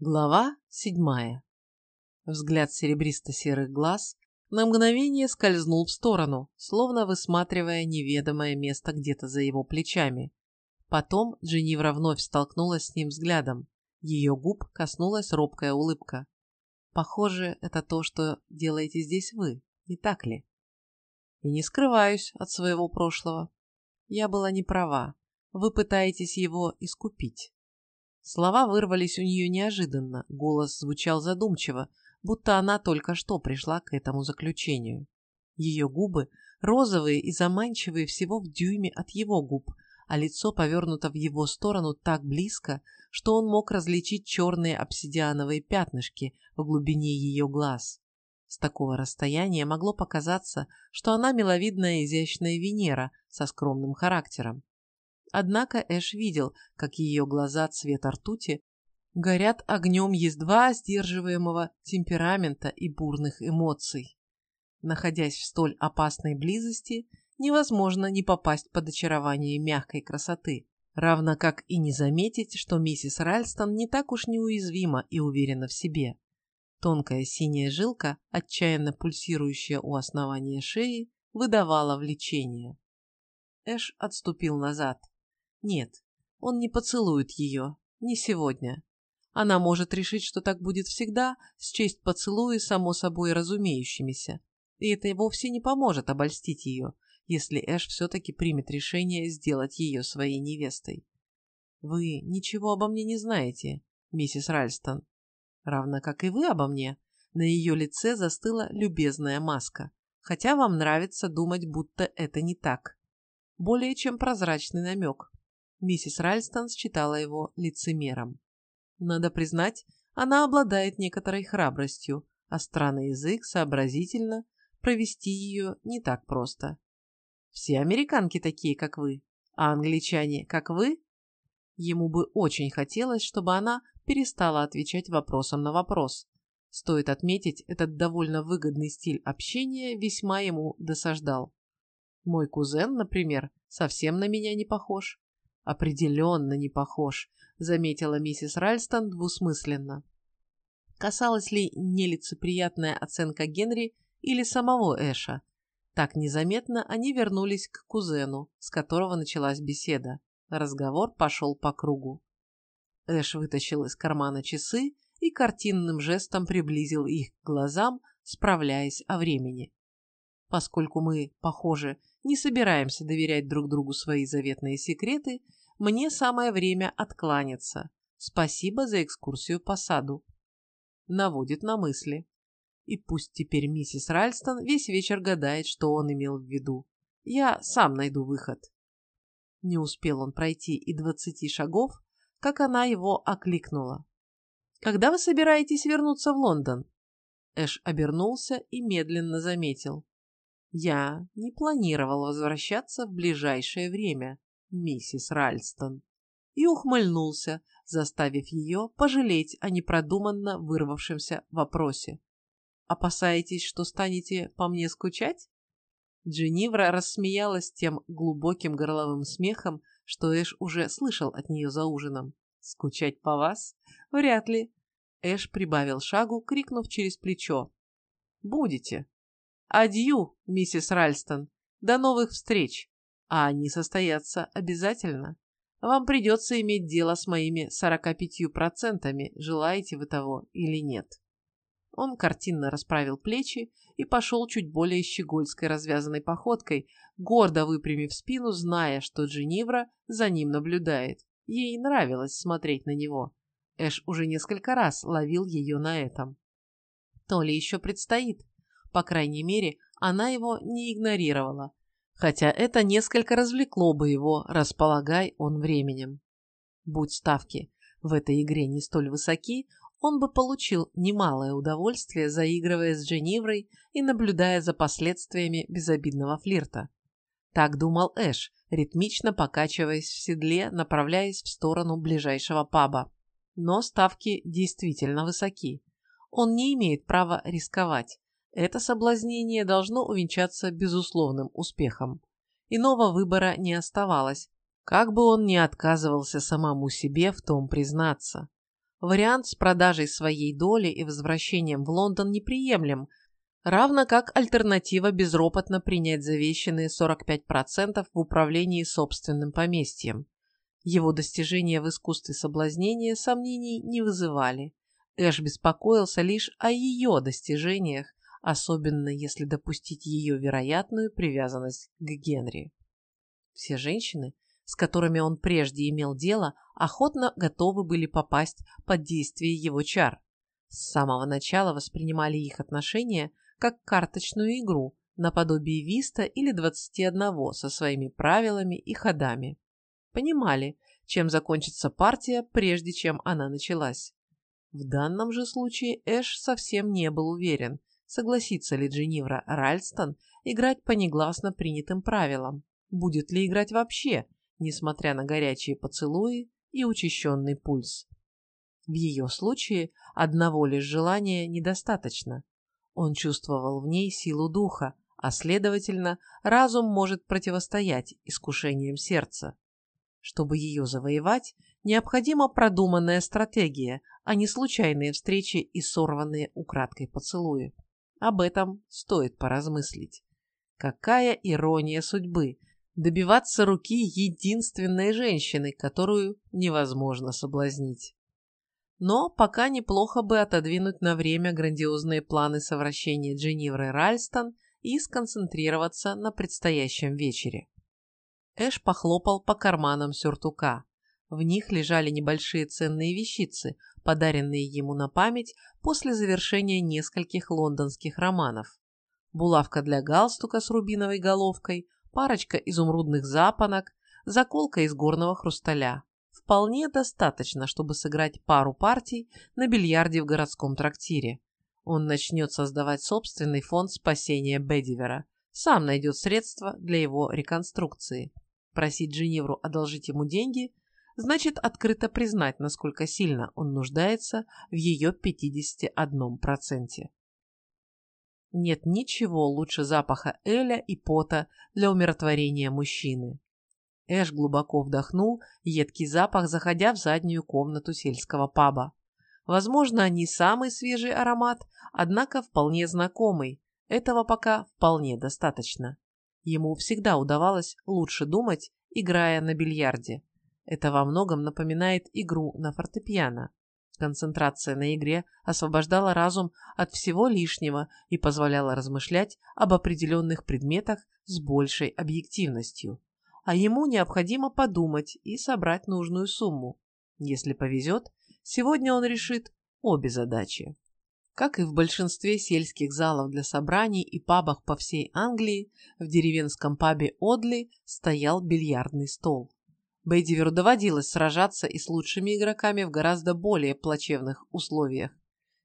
Глава седьмая. Взгляд серебристо-серых глаз на мгновение скользнул в сторону, словно высматривая неведомое место где-то за его плечами. Потом Дженнивра вновь столкнулась с ним взглядом. Ее губ коснулась робкая улыбка. «Похоже, это то, что делаете здесь вы, не так ли?» «И не скрываюсь от своего прошлого. Я была не права. Вы пытаетесь его искупить». Слова вырвались у нее неожиданно, голос звучал задумчиво, будто она только что пришла к этому заключению. Ее губы, розовые и заманчивые всего в дюйме от его губ, а лицо повернуто в его сторону так близко, что он мог различить черные обсидиановые пятнышки в глубине ее глаз. С такого расстояния могло показаться, что она миловидная изящная Венера со скромным характером. Однако Эш видел, как ее глаза цвета ртути горят огнем едва сдерживаемого темперамента и бурных эмоций. Находясь в столь опасной близости, невозможно не попасть под очарование мягкой красоты, равно как и не заметить, что миссис Ральстон не так уж неуязвима и уверена в себе. Тонкая синяя жилка, отчаянно пульсирующая у основания шеи, выдавала влечение. Эш отступил назад. Нет, он не поцелует ее, не сегодня. Она может решить, что так будет всегда, счесть поцелуи само собой разумеющимися. И это вовсе не поможет обольстить ее, если Эш все-таки примет решение сделать ее своей невестой. Вы ничего обо мне не знаете, миссис Ральстон. Равно как и вы обо мне. На ее лице застыла любезная маска, хотя вам нравится думать, будто это не так. Более чем прозрачный намек. Миссис Ральстон считала его лицемером. Надо признать, она обладает некоторой храбростью, а странный язык сообразительно, провести ее не так просто. Все американки такие, как вы, а англичане, как вы? Ему бы очень хотелось, чтобы она перестала отвечать вопросом на вопрос. Стоит отметить, этот довольно выгодный стиль общения весьма ему досаждал. Мой кузен, например, совсем на меня не похож. Определенно не похож, заметила миссис Ральстон двусмысленно. Касалась ли нелицеприятная оценка Генри или самого Эша? Так незаметно они вернулись к кузену, с которого началась беседа. Разговор пошел по кругу. Эш вытащил из кармана часы и картинным жестом приблизил их к глазам, справляясь о времени. Поскольку мы, похоже, не собираемся доверять друг другу свои заветные секреты, мне самое время откланяться. Спасибо за экскурсию по саду. Наводит на мысли. И пусть теперь миссис Ральстон весь вечер гадает, что он имел в виду. Я сам найду выход. Не успел он пройти и двадцати шагов, как она его окликнула. «Когда вы собираетесь вернуться в Лондон?» Эш обернулся и медленно заметил. Я не планировал возвращаться в ближайшее время, миссис Ральстон. И ухмыльнулся, заставив ее пожалеть о непродуманно вырвавшемся вопросе. «Опасаетесь, что станете по мне скучать?» Дженнивра рассмеялась тем глубоким горловым смехом, что Эш уже слышал от нее за ужином. «Скучать по вас? Вряд ли». Эш прибавил шагу, крикнув через плечо. «Будете». Адью, миссис Ральстон. До новых встреч. А они состоятся обязательно. Вам придется иметь дело с моими 45%, желаете вы того или нет. Он картинно расправил плечи и пошел чуть более щегольской развязанной походкой, гордо выпрямив спину, зная, что Дженнивра за ним наблюдает. Ей нравилось смотреть на него. Эш уже несколько раз ловил ее на этом. То ли еще предстоит. По крайней мере, она его не игнорировала, хотя это несколько развлекло бы его, располагай он временем. Будь ставки в этой игре не столь высоки, он бы получил немалое удовольствие, заигрывая с Дженниврой и наблюдая за последствиями безобидного флирта. Так думал Эш, ритмично покачиваясь в седле, направляясь в сторону ближайшего паба. Но ставки действительно высоки. Он не имеет права рисковать. Это соблазнение должно увенчаться безусловным успехом. Иного выбора не оставалось, как бы он ни отказывался самому себе в том признаться. Вариант с продажей своей доли и возвращением в Лондон неприемлем, равно как альтернатива безропотно принять завещанные 45% в управлении собственным поместьем. Его достижения в искусстве соблазнения сомнений не вызывали. Эш беспокоился лишь о ее достижениях, особенно если допустить ее вероятную привязанность к Генри. Все женщины, с которыми он прежде имел дело, охотно готовы были попасть под действие его чар. С самого начала воспринимали их отношения как карточную игру, наподобие Виста или 21 со своими правилами и ходами. Понимали, чем закончится партия, прежде чем она началась. В данном же случае Эш совсем не был уверен, согласится ли Дженнивра Ральстон играть по негласно принятым правилам, будет ли играть вообще, несмотря на горячие поцелуи и учащенный пульс. В ее случае одного лишь желания недостаточно. Он чувствовал в ней силу духа, а следовательно, разум может противостоять искушениям сердца. Чтобы ее завоевать, необходима продуманная стратегия, а не случайные встречи и сорванные украдкой поцелуи. Об этом стоит поразмыслить. Какая ирония судьбы добиваться руки единственной женщины, которую невозможно соблазнить. Но пока неплохо бы отодвинуть на время грандиозные планы совращения Дженнивры Ральстон и сконцентрироваться на предстоящем вечере. Эш похлопал по карманам сюртука. В них лежали небольшие ценные вещицы, подаренные ему на память после завершения нескольких лондонских романов. Булавка для галстука с рубиновой головкой, парочка изумрудных запонок, заколка из горного хрусталя. Вполне достаточно, чтобы сыграть пару партий на бильярде в городском трактире. Он начнет создавать собственный фонд спасения Бедивера, сам найдет средства для его реконструкции. Просить Женевру одолжить ему деньги значит открыто признать, насколько сильно он нуждается в ее 51%. Нет ничего лучше запаха Эля и пота для умиротворения мужчины. Эш глубоко вдохнул едкий запах, заходя в заднюю комнату сельского паба. Возможно, не самый свежий аромат, однако вполне знакомый. Этого пока вполне достаточно. Ему всегда удавалось лучше думать, играя на бильярде. Это во многом напоминает игру на фортепиано. Концентрация на игре освобождала разум от всего лишнего и позволяла размышлять об определенных предметах с большей объективностью. А ему необходимо подумать и собрать нужную сумму. Если повезет, сегодня он решит обе задачи. Как и в большинстве сельских залов для собраний и пабах по всей Англии, в деревенском пабе Одли стоял бильярдный стол. Бейдиверу доводилось сражаться и с лучшими игроками в гораздо более плачевных условиях.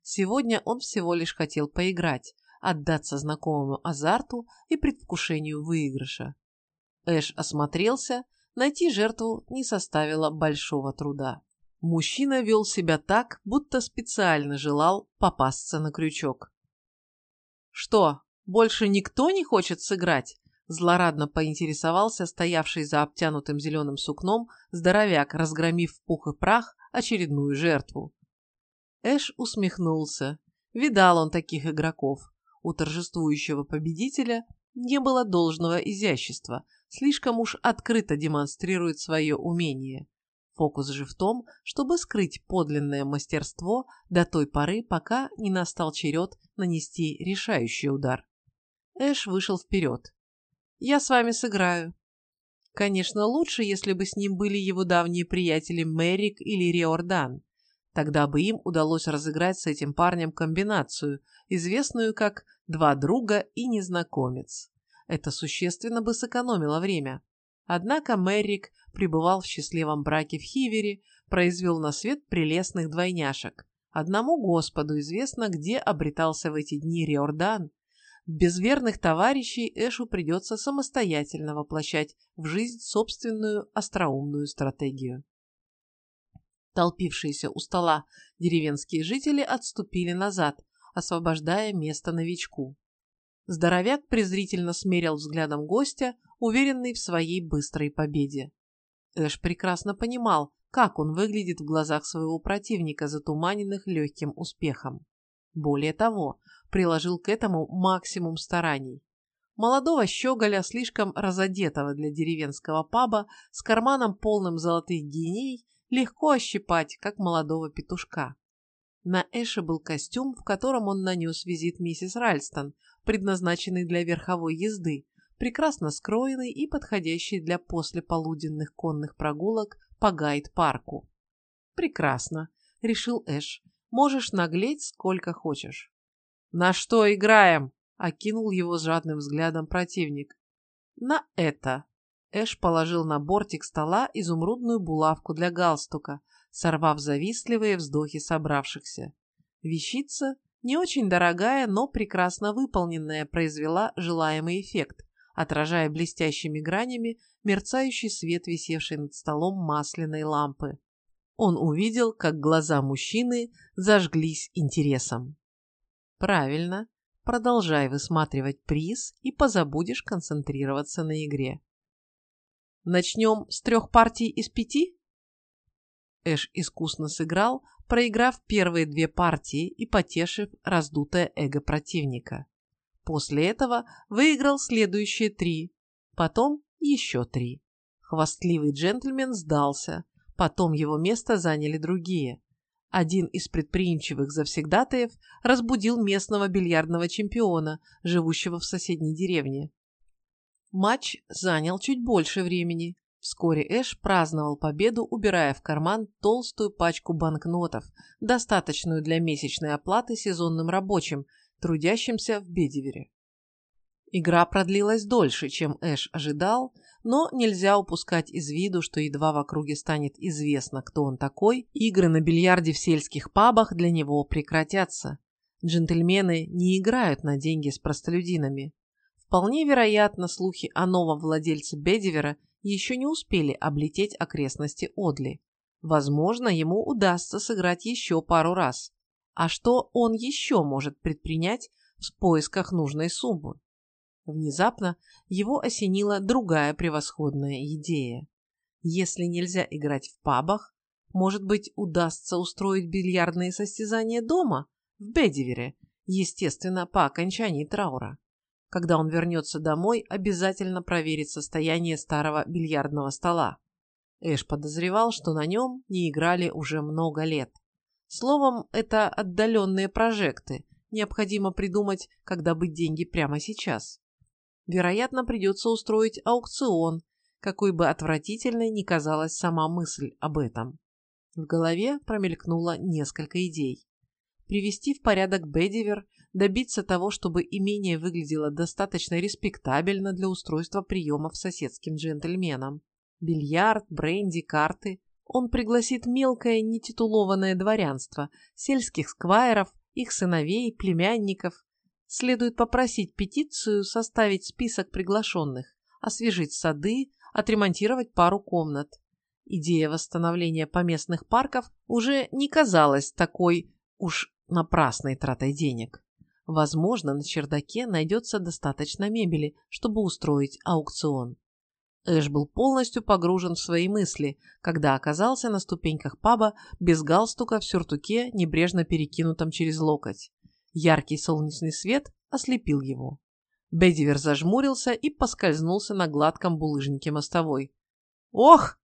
Сегодня он всего лишь хотел поиграть, отдаться знакомому азарту и предвкушению выигрыша. Эш осмотрелся, найти жертву не составило большого труда. Мужчина вел себя так, будто специально желал попасться на крючок. «Что, больше никто не хочет сыграть?» Злорадно поинтересовался стоявший за обтянутым зеленым сукном здоровяк, разгромив в пух и прах очередную жертву. Эш усмехнулся. Видал он таких игроков. У торжествующего победителя не было должного изящества, слишком уж открыто демонстрирует свое умение. Фокус же в том, чтобы скрыть подлинное мастерство до той поры, пока не настал черед нанести решающий удар. Эш вышел вперед. «Я с вами сыграю». Конечно, лучше, если бы с ним были его давние приятели Мэрик или Риордан. Тогда бы им удалось разыграть с этим парнем комбинацию, известную как «два друга и незнакомец». Это существенно бы сэкономило время. Однако Мэрик пребывал в счастливом браке в Хивере, произвел на свет прелестных двойняшек. Одному Господу известно, где обретался в эти дни Риордан. Без верных товарищей Эшу придется самостоятельно воплощать в жизнь собственную остроумную стратегию. Толпившиеся у стола деревенские жители отступили назад, освобождая место новичку. Здоровяк презрительно смерил взглядом гостя, уверенный в своей быстрой победе. Эш прекрасно понимал, как он выглядит в глазах своего противника, затуманенных легким успехом. Более того, приложил к этому максимум стараний. Молодого щеголя, слишком разодетого для деревенского паба, с карманом полным золотых гиней, легко ощипать, как молодого петушка. На Эше был костюм, в котором он нанес визит миссис Ральстон, предназначенный для верховой езды, прекрасно скроенный и подходящий для послеполуденных конных прогулок по гайд-парку. «Прекрасно», — решил Эш. «Можешь наглеть сколько хочешь». «На что играем?» — окинул его жадным взглядом противник. «На это». Эш положил на бортик стола изумрудную булавку для галстука, сорвав завистливые вздохи собравшихся. Вещица, не очень дорогая, но прекрасно выполненная, произвела желаемый эффект, отражая блестящими гранями мерцающий свет, висевший над столом масляной лампы. Он увидел, как глаза мужчины зажглись интересом. Правильно, продолжай высматривать приз и позабудешь концентрироваться на игре. Начнем с трех партий из пяти? Эш искусно сыграл, проиграв первые две партии и потешив раздутое эго противника. После этого выиграл следующие три, потом еще три. Хвастливый джентльмен сдался, потом его место заняли другие. Один из предприимчивых завсегдатаев разбудил местного бильярдного чемпиона, живущего в соседней деревне. Матч занял чуть больше времени. Вскоре Эш праздновал победу, убирая в карман толстую пачку банкнотов, достаточную для месячной оплаты сезонным рабочим, трудящимся в Бедивере. Игра продлилась дольше, чем Эш ожидал, но нельзя упускать из виду, что едва в округе станет известно, кто он такой, игры на бильярде в сельских пабах для него прекратятся. Джентльмены не играют на деньги с простолюдинами. Вполне вероятно, слухи о новом владельце Бедивера еще не успели облететь окрестности Одли. Возможно, ему удастся сыграть еще пару раз. А что он еще может предпринять в поисках нужной суммы? Внезапно его осенила другая превосходная идея. Если нельзя играть в пабах, может быть, удастся устроить бильярдные состязания дома, в Бедивере, естественно, по окончании траура. Когда он вернется домой, обязательно проверит состояние старого бильярдного стола. Эш подозревал, что на нем не играли уже много лет. Словом, это отдаленные прожекты. Необходимо придумать, как добыть деньги прямо сейчас вероятно, придется устроить аукцион, какой бы отвратительной ни казалась сама мысль об этом. В голове промелькнуло несколько идей. Привести в порядок Бедивер, добиться того, чтобы имение выглядело достаточно респектабельно для устройства приемов соседским джентльменам. Бильярд, бренди, карты. Он пригласит мелкое нетитулованное дворянство, сельских сквайров, их сыновей, племянников, следует попросить петицию составить список приглашенных, освежить сады, отремонтировать пару комнат. Идея восстановления поместных парков уже не казалась такой уж напрасной тратой денег. Возможно, на чердаке найдется достаточно мебели, чтобы устроить аукцион. Эш был полностью погружен в свои мысли, когда оказался на ступеньках паба без галстука в сюртуке, небрежно перекинутом через локоть. Яркий солнечный свет ослепил его. Бедивер зажмурился и поскользнулся на гладком булыжнике мостовой. «Ох!»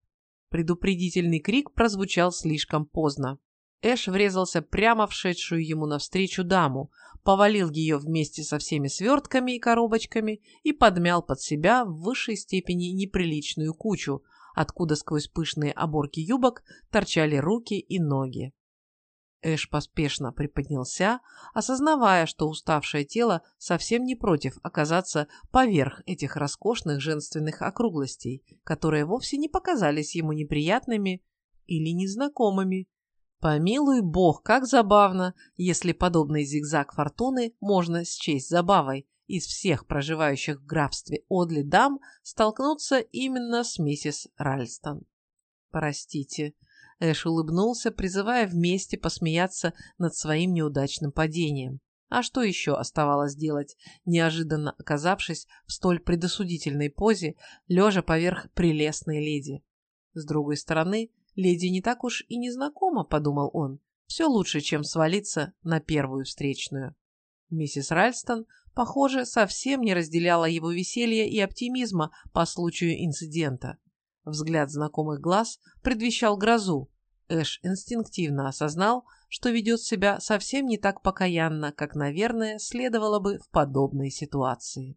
Предупредительный крик прозвучал слишком поздно. Эш врезался прямо в шедшую ему навстречу даму, повалил ее вместе со всеми свертками и коробочками и подмял под себя в высшей степени неприличную кучу, откуда сквозь пышные оборки юбок торчали руки и ноги. Эш поспешно приподнялся, осознавая, что уставшее тело совсем не против оказаться поверх этих роскошных женственных округлостей, которые вовсе не показались ему неприятными или незнакомыми. Помилуй бог, как забавно, если подобный зигзаг фортуны можно счесть забавой. Из всех проживающих в графстве Одли дам столкнуться именно с миссис Ральстон. Простите, Эш улыбнулся, призывая вместе посмеяться над своим неудачным падением. А что еще оставалось делать, неожиданно оказавшись в столь предосудительной позе, лежа поверх прелестной леди? С другой стороны, Леди не так уж и не знакома, подумал он. Все лучше, чем свалиться на первую встречную. Миссис Ральстон, похоже, совсем не разделяла его веселья и оптимизма по случаю инцидента. Взгляд знакомых глаз предвещал грозу. Эш инстинктивно осознал, что ведет себя совсем не так покаянно, как, наверное, следовало бы в подобной ситуации.